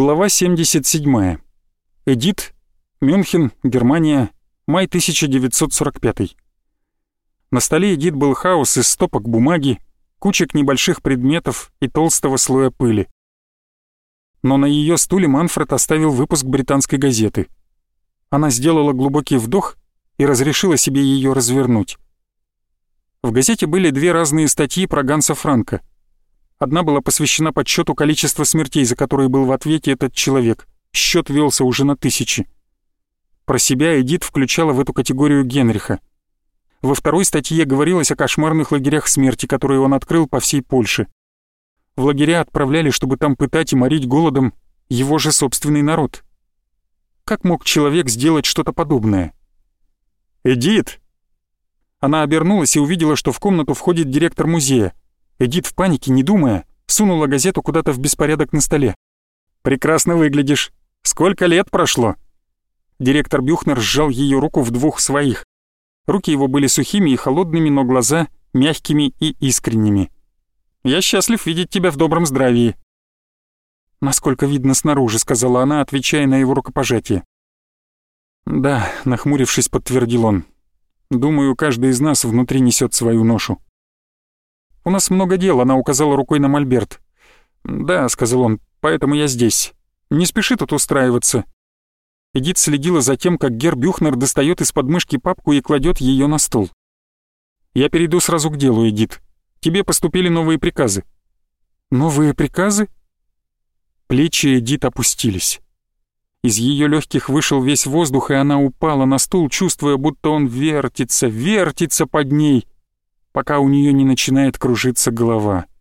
Глава 77. Эдит, Мюнхен, Германия, май 1945. На столе Эдит был хаос из стопок бумаги, кучек небольших предметов и толстого слоя пыли. Но на ее стуле Манфред оставил выпуск британской газеты. Она сделала глубокий вдох и разрешила себе ее развернуть. В газете были две разные статьи про Ганса Франка — Одна была посвящена подсчету количества смертей, за которые был в ответе этот человек. Счет велся уже на тысячи. Про себя Эдит включала в эту категорию Генриха. Во второй статье говорилось о кошмарных лагерях смерти, которые он открыл по всей Польше. В лагеря отправляли, чтобы там пытать и морить голодом его же собственный народ. Как мог человек сделать что-то подобное? «Эдит!» Она обернулась и увидела, что в комнату входит директор музея. Эдит в панике, не думая, сунула газету куда-то в беспорядок на столе. «Прекрасно выглядишь. Сколько лет прошло?» Директор Бюхнер сжал ее руку в двух своих. Руки его были сухими и холодными, но глаза мягкими и искренними. «Я счастлив видеть тебя в добром здравии». «Насколько видно снаружи», — сказала она, отвечая на его рукопожатие. «Да», — нахмурившись, подтвердил он. «Думаю, каждый из нас внутри несет свою ношу». «У нас много дел», — она указала рукой на мольберт. «Да», — сказал он, — «поэтому я здесь. Не спеши тут устраиваться». Эдит следила за тем, как Гер Бюхнер достает из подмышки папку и кладет ее на стол. «Я перейду сразу к делу, Эдит. Тебе поступили новые приказы». «Новые приказы?» Плечи Эдит опустились. Из ее легких вышел весь воздух, и она упала на стул, чувствуя, будто он вертится, вертится под ней — пока у нее не начинает кружиться голова —